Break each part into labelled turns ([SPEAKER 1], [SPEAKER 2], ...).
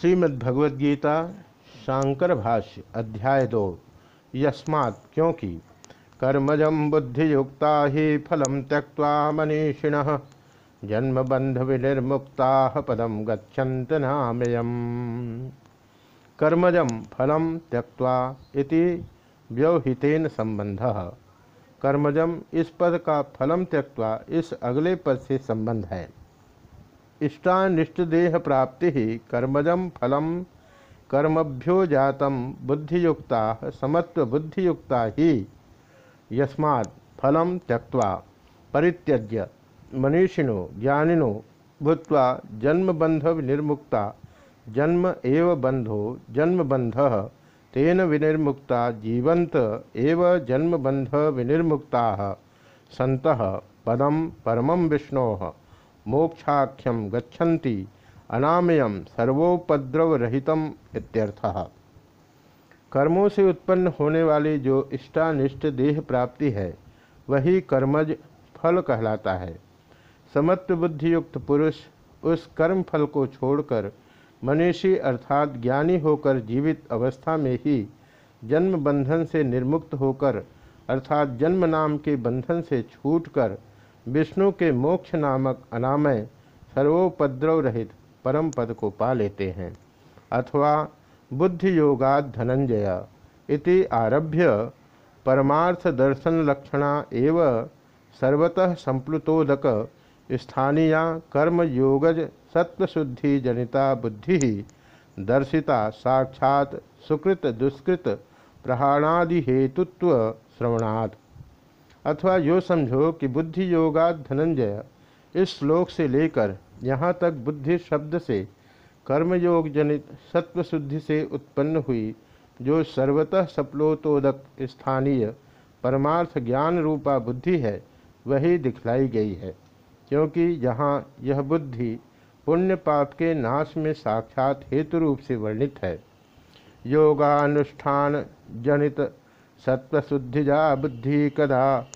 [SPEAKER 1] श्रीमद्भगवद्गीता शांकर भाष्य अध्याय दो। यस्मात् क्योंकि कर्मजम बुद्धियुक्ता ही फलम त्यक्ता मनीषिण जन्मबंध विनिर्मुक्ता पदम गच्छन्त नामयम्। कर्मजम फलम त्यक्वा इति व्यवहितेन संबंध कर्मजम इस पद का फलम त्यक्वा इस अगले पद से संबंध है। इष्टानिष्ट देह प्राप्ति कर्मजम फलम कर्मभ्यो जातम बुद्धियुक्ता समत्व बुद्धियुक्ता ही। यस्मात् फलम त्यक्वा परित्यज्य मनीषिणो, ज्ञानिनो भूत्वा जन्मबंध विनिर्मुक्ता जन्म एव बंधो जन्मबंध तेन विनिर्मुक्ता जीवंत एव जन्मबंध विनिर्मुक्ता सत पदम परम विष्णो। मोक्षाख्यम गच्छन्ति अनामयम सर्वोपद्रवरहितम कर्मों से उत्पन्न होने वाली जो इष्टानिष्ट देह प्राप्ति है, वही कर्मज फल कहलाता है। समत्व बुद्धियुक्त पुरुष उस कर्म फल को छोड़कर मनीषी अर्थात ज्ञानी होकर जीवित अवस्था में ही जन्म बंधन से निर्मुक्त होकर, अर्थात जन्म नाम के बंधन से छूटकर विष्णु के मोक्ष नामक अनामय सर्वोपद्रव रहित परम पद को पा लेते हैं। अथवा बुद्धि योगाद धनंजय इति आरभ्य परमार्थ दर्शन लक्षणा एव सर्वतः संप्लुतोदक स्थानीय कर्म योगज सत्वशुद्धि जनिता बुद्धि दर्शिता साक्षात सुकृत दुष्कृत प्रहाणादि हेतुत्व श्रवणात्। अथवा यो समझो कि बुद्धि योगा धनंजय। इस श्लोक से लेकर यहाँ तक बुद्धि शब्द से कर्मयोग जनित सत्वशुद्धि से उत्पन्न हुई, जो सर्वतः सपलोतोदक स्थानीय परमार्थ ज्ञान रूपा बुद्धि है, वही दिखलाई गई है। क्योंकि यहाँ यह बुद्धि पुण्य पाप के नाश में साक्षात हेतु रूप से वर्णित है। योगानुष्ठान जनित सत्वशुद्धिजा बुद्धि कदा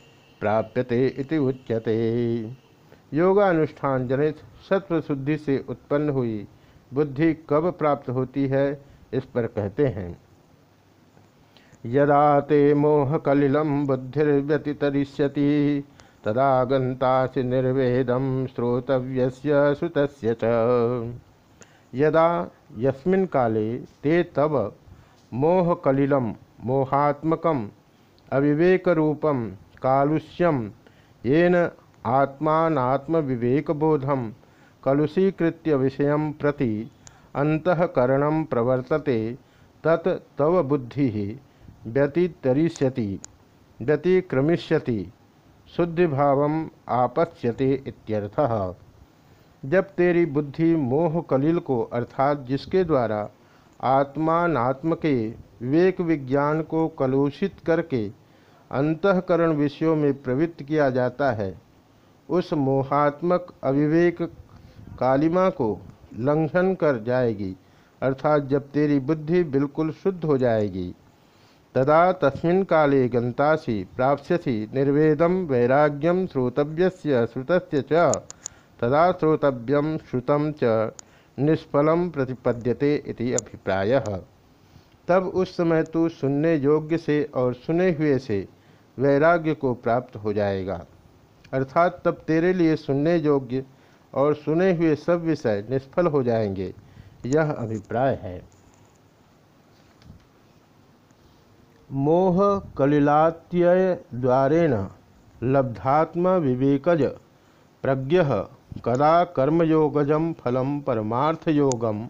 [SPEAKER 1] प्राप्यते इति उच्यते। योगानुष्ठान जनित सत्व शुद्धि से उत्पन्न हुई बुद्धि कब प्राप्त होती है, इस पर कहते हैं। यदा ते मोह कलिलम बुद्धिर्व्यतितरिष्यति, तदा गंतासि निर्वेदम श्रोतव्य श्रुत यदा यस्मिन् काले ते तब मोहकलिलम मोहात्मकम अविवेकरूपम कालुष्यम येन आत्मात्म विवेकबोधम विषय प्रति अंतकरण प्रवर्तते, तत् तव बुद्धि व्यतितरिष्यति, व्यतिक्रमिष्यति, शुद्धिभाव आपश्यते इत्यर्थः। जब तेरी बुद्धि मोह कलिल को अर्थात जिसके द्वारा आत्मात्म के विवेक विज्ञान को कलुषित करके अंतकरण विषयों में प्रवृत्त किया जाता है। उस मोहात्मक अविवेक कालिमा को लंघन कर जाएगी, अर्थात जब तेरी बुद्धि बिल्कुल शुद्ध हो जाएगी। तदा तस्मिन् काले गंतासी प्राप्स्यसि निर्वेदम वैराग्यम श्रोतव्य श्रुत च। तदा श्रोतव्यम श्रुतम च निष्फलम प्रतिपद्यते इति अभिप्रायः। तब उस समय तू सुनने योग्य से और सुने हुए से वैराग्य को प्राप्त हो जाएगा। अर्थात तब तेरे लिए सुनने योग्य और सुने हुए सब विषय निष्फल हो जाएँगे। यह अभिप्राय है। मोह कलिलात्यय द्वारेण लब्धात्म विवेकज प्रज्ञ कदा कर्मयोगज फलम परमार्थयोगम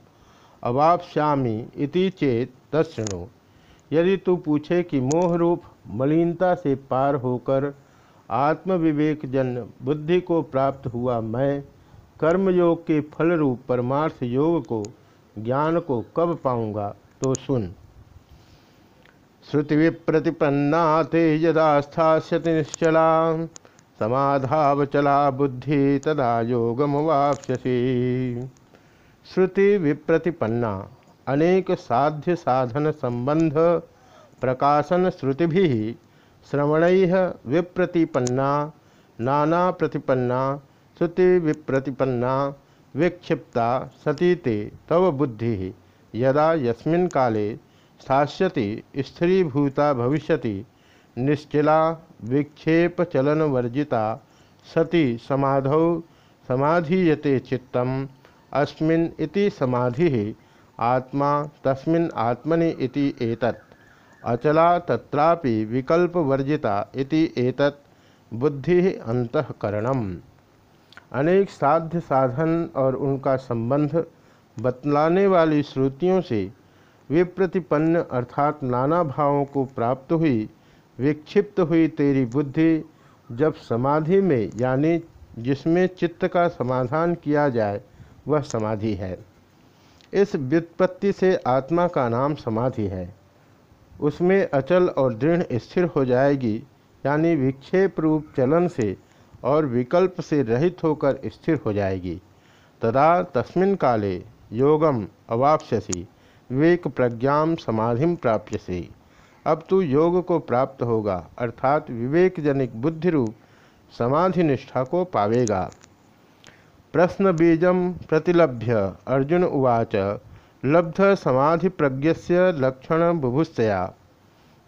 [SPEAKER 1] अवाप्यामी इति चेत तस्णु यदि तू पूछे कि मोह रूप मलिनता से पार होकर आत्मविवेक जन बुद्धि को प्राप्त हुआ मैं, कर्मयोग के फल रूप परमार्थ योग को, ज्ञान को कब पाऊँगा तो सुन। श्रुति विप्रतिपन्ना ते यदा स्थास्यति निश्चला समाधावचला बुद्धि तदा योगम वाप्यसी श्रुति विप्रतिपन्ना अनेक साध्य साधन संबंध प्रकाशन श्रुति श्रवण विप्रतिपन्ना नाना प्रतिपन्ना श्रुति विप्रतिपन्ना विक्षिप्ता सती ते तव बुद्धि। यदा यस्मिन् काले स्थास्यति स्त्रीभूता भविष्यति, निश्चला विक्षेपचलनवर्जिता सती समाधौ समाधीयते चित्तम। अस्मिन् इति समाधि, आत्मा तस्मिन् आत्मनि इति एतत्। अचला तत्रापि विकल्प वर्जिता इति एतत् बुद्धि अंतकरणम अनेक साध्य साधन और उनका संबंध बतलाने वाली श्रुतियों से विप्रतिपन्न अर्थात नाना भावों को प्राप्त हुई, विक्षिप्त हुई तेरी बुद्धि जब समाधि में, यानी जिसमें चित्त का समाधान किया जाए, वह समाधि है। इस व्युत्पत्ति से आत्मा का नाम समाधि है। उसमें अचल और दृढ़ स्थिर हो जाएगी, यानी विक्षेप रूप चलन से और विकल्प से रहित होकर स्थिर हो जाएगी। तदा तस्मिन काले योगम अवाप्यसी विवेक प्रज्ञा समाधि प्राप्यसी अब तू योग को प्राप्त होगा, अर्थात विवेकजनिक बुद्धि रूप समाधि निष्ठा को पावेगा। प्रश्न बीज प्रतिलभ्य, अर्जुन उवाच लब्ध समाधि प्रज्ञस्य लक्षण बुभुस्तया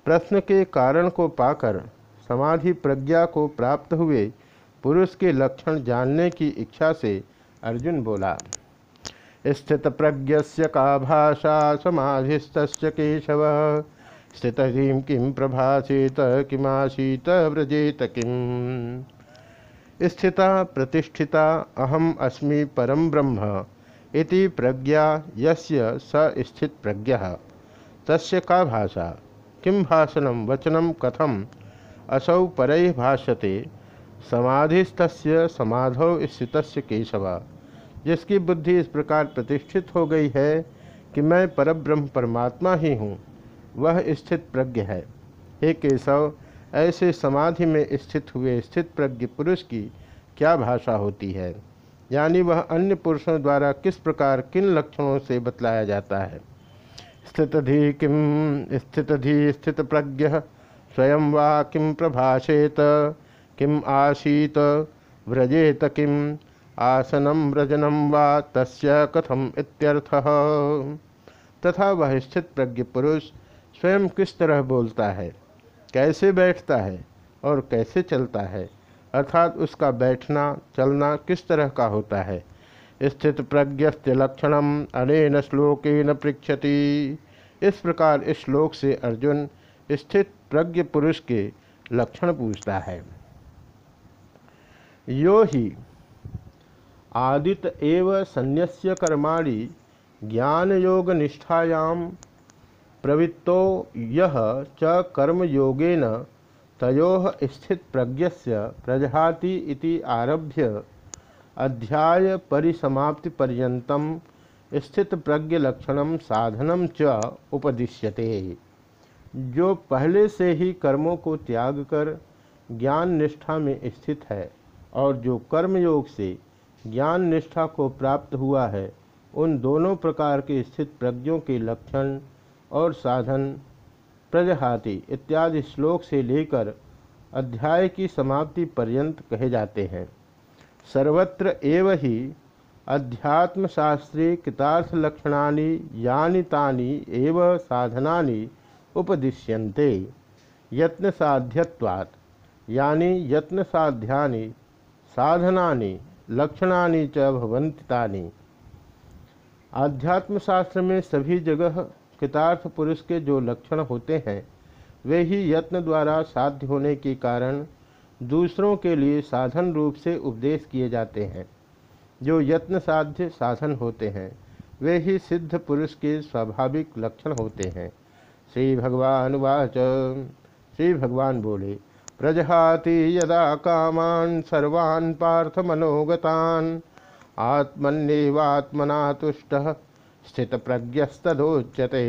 [SPEAKER 1] प्रश्न के कारण को पाकर समाधि प्रज्ञा को प्राप्त हुए पुरुष के लक्षण जानने की इच्छा से अर्जुन बोला स्थित प्रज्ञस्य का भाषा समाधिस्त केशव। स्थित किम प्रभाषेत किमासीत, व्रजेत किम स्थिता प्रतिष्ठिता अहम अस्मि परम ब्रह्म। इति प्रज्ञा यस्य स स्थित प्रज्ञ। तस्य का भाषा? किम भाषण वचनम कथम असौ पर भाष्यते समाधिस्त समाधौ स्थित केशव। जिसकी बुद्धि इस प्रकार प्रतिष्ठित हो गई है कि मैं परब्रह्म परमात्मा ही हूँ, वह स्थित प्रज्ञ है। हे केशव, ऐसे समाधि में स्थित हुए स्थित प्रज्ञ पुरुष की क्या भाषा होती है? यानी वह अन्य पुरुषों द्वारा किस प्रकार किन लक्षणों से बतलाया जाता है? स्थितधि किम स्थितधि स्थित प्रज्ञ स्वयं वा किम प्रभाषेत? किम आसीत? व्रजेत किम आसनम व्रजनम वा? तस्य कथम इत्यर्थः? तथा वह स्थित प्रज्ञ पुरुष स्वयं किस तरह बोलता है? कैसे बैठता है? और कैसे चलता है? अर्थात उसका बैठना, चलना किस तरह का होता है? स्थित प्रज्ञस्य लक्षणम अनेन श्लोकेन पृछति इस प्रकार इस श्लोक से अर्जुन स्थित प्रज्ञ पुरुष के लक्षण पूछता है। यो ही आदित एव संन्यस्य कर्माणि ज्ञान योग निष्ठायाम प्रवृत्तो यह च कर्मयोगेन तयो स्थित प्रज्ञस्य प्रजहाति इति आरभ्य अध्याय परिसमाप्ति पर्यंतम स्थित प्रज्ञ लक्षणम साधनम च उपदिश्यते। जो पहले से ही कर्मों को त्याग कर ज्ञान निष्ठा में स्थित है और जो कर्मयोग से ज्ञान निष्ठा को प्राप्त हुआ है, उन दोनों प्रकार के स्थित प्रज्ञों के लक्षण और साधन प्रजहाति इत्यादि श्लोक से लेकर अध्याय की समाप्ति पर्यंत कहे जाते हैं। सर्वत्र एव ही अध्यात्मशास्त्रे कृतार्थ लक्षणानि यानि तानि एव साधनानि उपदिश्यन्ते। यत्न साध्यत्वात् यानि यत्न साध्यानि साधनानि, लक्षणानि च आध्यात्मशास्त्र में सभी जगह कृतार्थ पुरुष के जो लक्षण होते हैं, वे ही यत्न द्वारा साध्य होने के कारण दूसरों के लिए साधन रूप से उपदेश किए जाते हैं। जो यत्न साध्य साधन होते हैं, वे ही सिद्ध पुरुष के स्वाभाविक लक्षण होते हैं। श्री भगवान वाच। श्री भगवान बोले, प्रजहाति यदा कामान सर्वान् पार्थ मनोगतान आत्मन्यवात्मना तुष्ट स्थित प्रज्ञस्तोच्यते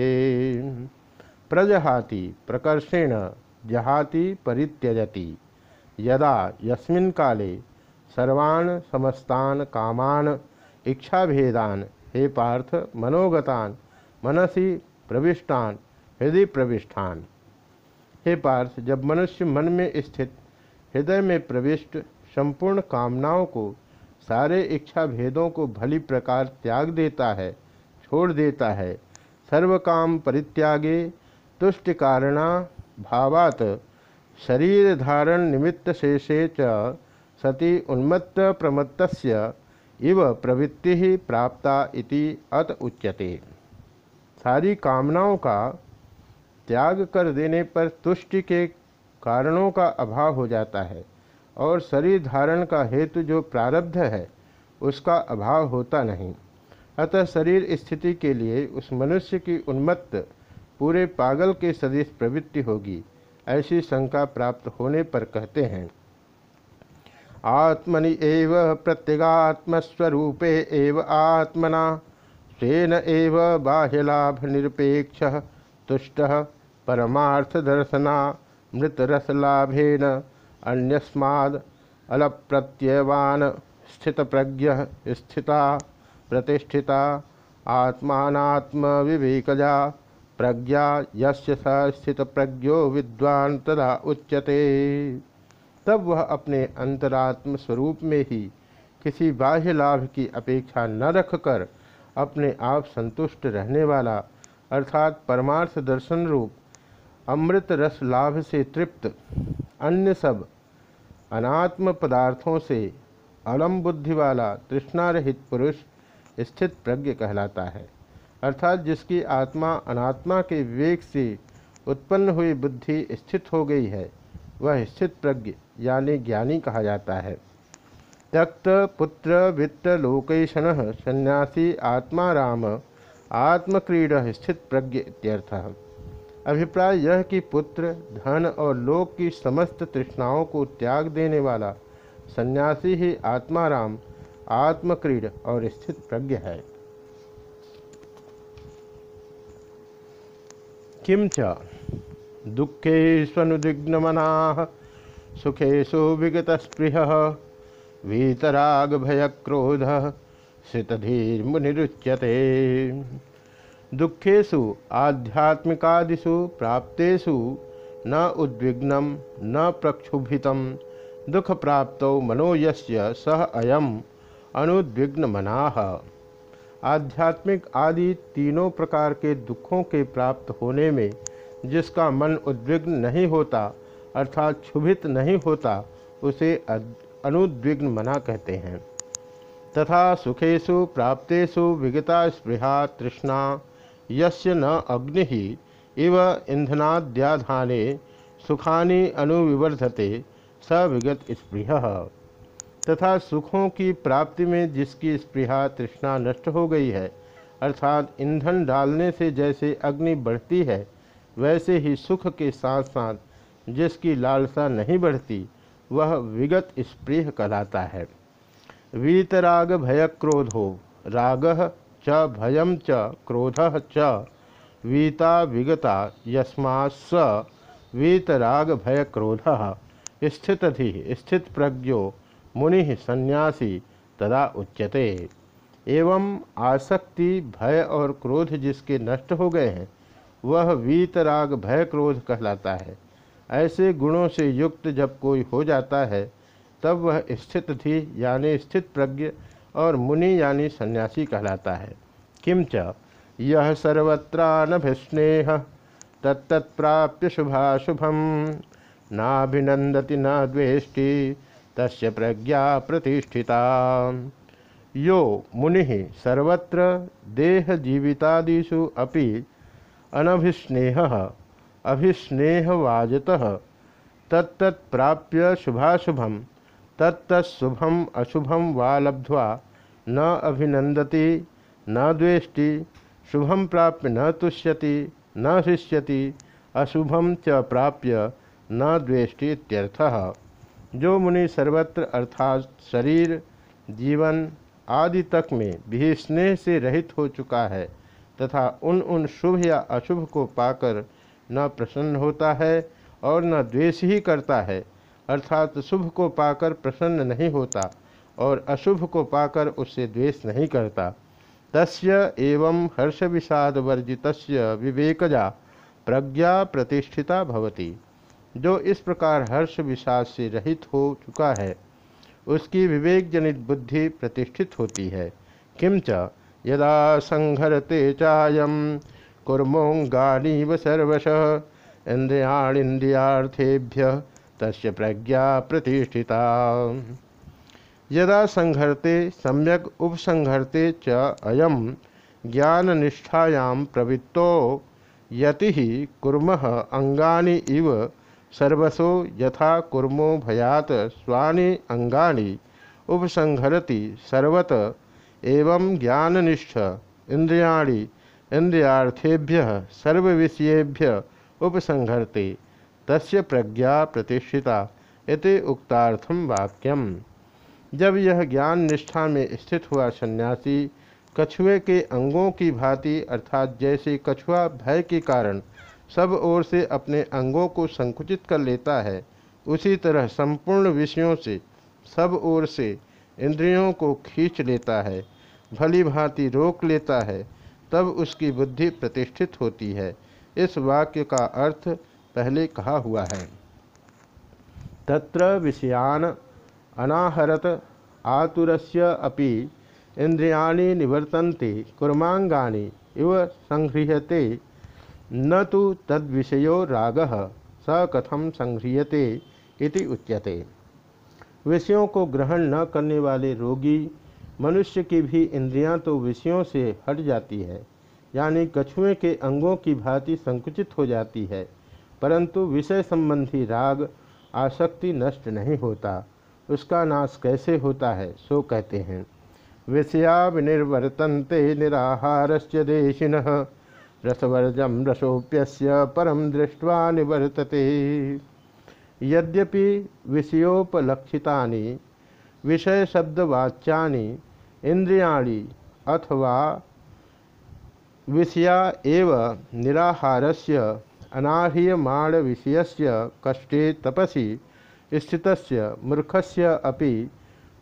[SPEAKER 1] प्रजहाति प्रकर्षेण जहाति परित्यजति। यदा यस्मिन् काले सर्वान् समस्तान् कामान् इच्छाभेदान, हे पार्थ, मनोगतान, मनसी प्रविष्टान हृदय प्रविष्टान हे पार्थ, जब मनुष्य मन में स्थित, हृदय में प्रविष्ट, संपूर्ण कामनाओं को, सारे इच्छा भेदों को भली प्रकार त्याग देता है छोड़ देता है। सर्वकाम परित्यागे तुष्टि कारणा भावात। शरीर धारण निमित्त शेषे च सति उन्मत्त प्रमत्त इव प्रवृत्ति ही प्राप्ता इति अत उच्यते। सारी कामनाओं का त्याग कर देने पर तुष्टि के कारणों का अभाव हो जाता है और शरीर धारण का हेतु जो प्रारब्ध है, उसका अभाव होता नहीं। अतः शरीर स्थिति के लिए उस मनुष्य की उन्मत्त, पूरे पागल के सदृश प्रवृत्ति होगी, ऐसी शंका प्राप्त होने पर कहते हैं। आत्मनि एव प्रत्यगात्मस्वरूपे एव आत्मना स्वेन एव बाह्यलाभ निरपेक्ष तुष्ट परमार्थ दर्शना मृतरसलाभेन, अन्यस्माद् अलप्रत्ययवान स्थित प्रज्ञ स्थिता। प्रतिष्ठिता आत्मात्म विवेकजा प्रज्ञा यस्य स स्थित प्रज्ञो विद्वान तदा उच्यते। तब वह अपने अंतरात्म स्वरूप में ही किसी बाह्य लाभ की अपेक्षा न रखकर अपने आप संतुष्ट रहने वाला, अर्थात परमार्थ दर्शन रूप, अमृत रस लाभ से तृप्त, अन्य सब अनात्म पदार्थों से अलम बुद्धि वाला तृष्णारहित पुरुष स्थित प्रज्ञ कहलाता है। अर्थात जिसकी आत्मा अनात्मा के विवेक से उत्पन्न हुई बुद्धि स्थित हो गई है, वह स्थित प्रज्ञ, यानी ज्ञानी कहा जाता है। त्यक्त पुत्र वित्त लोकेशन सन्यासी आत्मा राम, आत्मक्रीड स्थित प्रज्ञ इत्यर्थ। अभिप्राय यह कि पुत्र, धन और लोक की समस्त तृष्णाओं को त्याग देने वाला सन्यासी ही आत्माराम आत्मक्रीड और स्थित प्रज्ञ है। किम च दुखेष्वनुदिग्नमना सुखेशु विगतस्पृह वीतराग भय क्रोध मुनिरुच्यते दुखेशु आध्यात्मिकादिषु प्राप्तेषु न उद्विग्न, न प्रक्षुभित दुख प्राप्त मनो यस्य सह अयम। अनुद्विग्न मनाह आध्यात्मिक आदि तीनों प्रकार के दुखों के प्राप्त होने में जिसका मन उद्विग्न नहीं होता, अर्थात क्षुभित नहीं होता, उसे अनुद्विग्न मना कहते हैं। तथा सुखेशु प्राप्तेषु, विगता स्पृहा, तृष्णा, यस्य न अग्नि, इव ईंधनाद्याधाने सुखानि अनुविवर्धते स विगत स्पृह। तथा सुखों की प्राप्ति में जिसकी स्पृहा तृष्णा नष्ट हो गई है, अर्थात ईंधन डालने से जैसे अग्नि बढ़ती है, वैसे ही सुख के साथ साथ जिसकी लालसा नहीं बढ़ती, वह विगत स्पृह कहलाता है। वीतराग भय क्रोधो राग च भयम च, क्रोध च, वीता विगता यस्मा स, वीतराग भय क्रोध, स्थितधि स्थित प्रज्ञो मुनि सन्यासी तदा उच्यते। एवं आसक्ति, भय और क्रोध जिसके नष्ट हो गए हैं, वह वीतराग, भय क्रोध कहलाता है। ऐसे गुणों से युक्त जब कोई हो जाता है, तब वह स्थित थी, यानी स्थित प्रज्ञ और मुनि, यानी सन्यासी कहलाता है। किंच यह सर्वत्रानभिस्नेह तत्तत्प्राप्य शुभाशुभम। नाभिनंदति न द्वेष्टि। तस्य प्रज्ञा प्रतिष्ठिता। यो मुनि सर्वत्र देह जीवितादिषु अपि अनभिस्नेह, अभिस्नेहवाजतः। तत्तत्प्राप्य शुभाशुभम तत्तुभम अशुभम वा लब्ध्वा न अभिनंदति न द्वेष्टि शुभम प्राप्य न तुष्यति, न हृष्यति अशुभम च प्राप्य न द्वेष्टि जो मुनि सर्वत्र अर्थात शरीर, जीवन आदि तक में भी स्नेह से रहित हो चुका है तथा उन उन शुभ या अशुभ को पाकर न प्रसन्न होता है और न द्वेष ही करता है, अर्थात शुभ को पाकर प्रसन्न नहीं होता और अशुभ को पाकर उससे द्वेष नहीं करता। तस्य एवं हर्ष विषाद वर्जित विवेकजा प्रज्ञा प्रतिष्ठिता भवति। जो इस प्रकार हर्ष विषाद से रहित हो चुका है, उसकी विवेक जनित बुद्धि प्रतिष्ठित होती है। किंच यदा संघरते चायम कुर्मोंगानीव सर्वश इंद्रियाणीन्द्रियार्थेभ्य तस्य प्रज्ञा प्रतिष्ठिता। यदा संघर्ते सम्यक उपसंघर्ते च अयम ज्ञान निष्ठायां प्रवृत्तो, यति कुर्मः अंगानि इव सर्वसो यथा कुर्मो भयात स्वानि अंगानि, उपसंहरति सर्वत, एवं ज्ञाननिष्ठ इंद्रियाणि, इंद्रियार्थेभ्य, सर्वविषयेभ्य उपसंहरते, तस्य प्रज्ञा प्रतिष्ठिता इति उक्तार्थम वाक्यम। जब यह ज्ञान निष्ठा में स्थित हुआ सन्यासी, कछुए के अंगों की भांति, अर्थात जैसे कछुआ भय के कारण सब ओर से अपने अंगों को संकुचित कर लेता है। उसी तरह संपूर्ण विषयों से सब ओर से इंद्रियों को खींच लेता है। भली भांति रोक लेता है, तब उसकी बुद्धि प्रतिष्ठित होती है। इस वाक्य का अर्थ पहले कहा हुआ है। तत्र विषयान अनाहरत आतुरस्य अपि इंद्रियाणि निवर्तन्ते कुर्मांगानि इव संगृह्यते न तो तद्विषयो राग, स कथम संगृह्यते इति उच्यते। विषयों को ग्रहण न करने वाले रोगी, मनुष्य की भी इंद्रियाँ तो विषयों से हट जाती है, यानी कछुए के अंगों की भांति संकुचित हो जाती है, परंतु विषय संबंधी राग आसक्ति नष्ट नहीं होता, उसका नाश कैसे होता है, सो कहते हैं। विषया विनिर्वर्तन्ते निराहारस्य देशिन रसवर्जम रसोप्यस्य परम दृष्ट्वा निवर्तते। यद्यपि विषयोपलक्षिता विषय शब्दवाच्यानि इंद्रियाणि अथवा विषया एव निराहारस्य अनाह्रियमाण विषयस्य कष्टे तपसी, स्थितस्य, मूर्खस्य अपि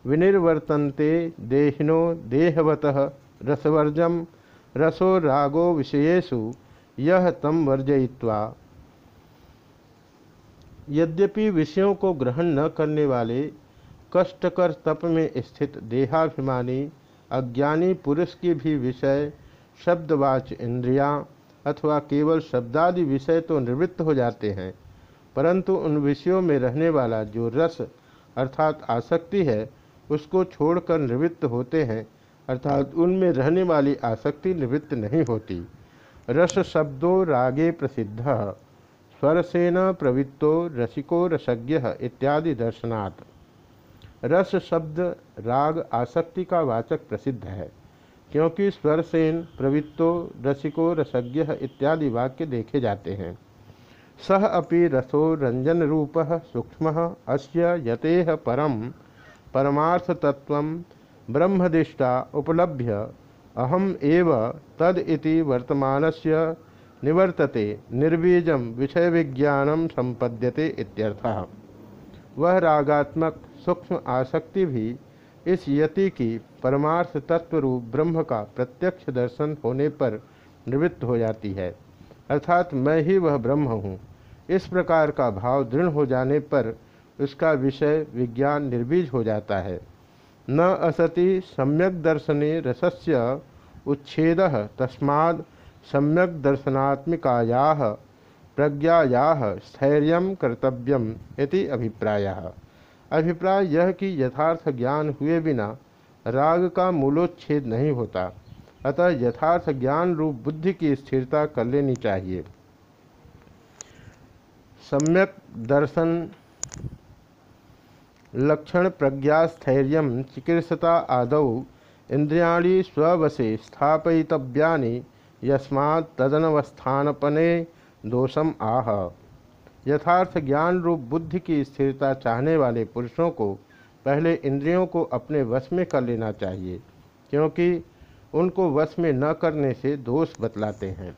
[SPEAKER 1] विनिर्वर्तन्ते देहिनो देहवतः। रसवर्जम रसो रागो विषयेषु यह तम वर्जयित्वा। यद्यपि विषयों को ग्रहण न करने वाले कष्टकर तप में स्थित देहाभिमानी, अज्ञानी पुरुष की भी विषय शब्दवाच इंद्रियाँ अथवा केवल शब्दादि विषय तो निवृत्त हो जाते हैं, परंतु उन विषयों में रहने वाला जो रस अर्थात आसक्ति है, उसको छोड़कर निवृत्त होते हैं अर्थात उनमें रहने वाली आसक्ति निवृत्त नहीं होती। रस शब्दों रागे प्रसिद्ध स्वरसेन प्रवृत्तो रसिको रसज्ञ इत्यादि दर्शनात्। रस शब्द राग आसक्ति का वाचक प्रसिद्ध है, क्योंकि स्वरसेन प्रवृत्तो रसिको रसज्ञ इत्यादि वाक्य देखे जाते हैं। सह अपि रसो रंजन रूप सूक्ष्म, अस्य यतेह परम परमार्थ परमार्थतत्व ब्रह्मदिष्टा उपलभ्य। अहम एव तद इति वर्तमानस्य निवर्तते निर्बीजम विषय विज्ञानम संपद्यते इत्यर्थः। वह रागात्मक, सूक्ष्म आसक्ति भी इस यति की परमार्थ तत्व रूप ब्रह्म का प्रत्यक्ष दर्शन होने पर निवृत्त हो जाती है। अर्थात मैं ही वह ब्रह्म हूँ। इस प्रकार का भाव दृढ़ हो जाने पर उसका विषय विज्ञान निर्बीज हो जाता है। न असति सम्यक दर्शने रसस्य उच्छेद तस्माद् सम्यक दर्शनात्मिकाया प्रज्ञाया स्थैर्य कर्तव्यम इति अभिप्रायः। अभिप्राय यह कि यथार्थ ज्ञान हुए बिना राग का मूलोच्छेद नहीं होता, अतः यथार्थ ज्ञान रूप बुद्धि की स्थिरता कर लेनी चाहिए। सम्यक दर्शन लक्षण प्रज्ञास्थैर्य चिकित्सता, आदौ, इंद्रियाणी स्ववशे स्थापयितव्या यस्मा तदनवस्थानपने दोषम आह। यथार्थ ज्ञान रूप बुद्धि की स्थिरता चाहने वाले पुरुषों को पहले इंद्रियों को अपने वश में कर लेना चाहिए, क्योंकि उनको वश में न करने से दोष बतलाते हैं।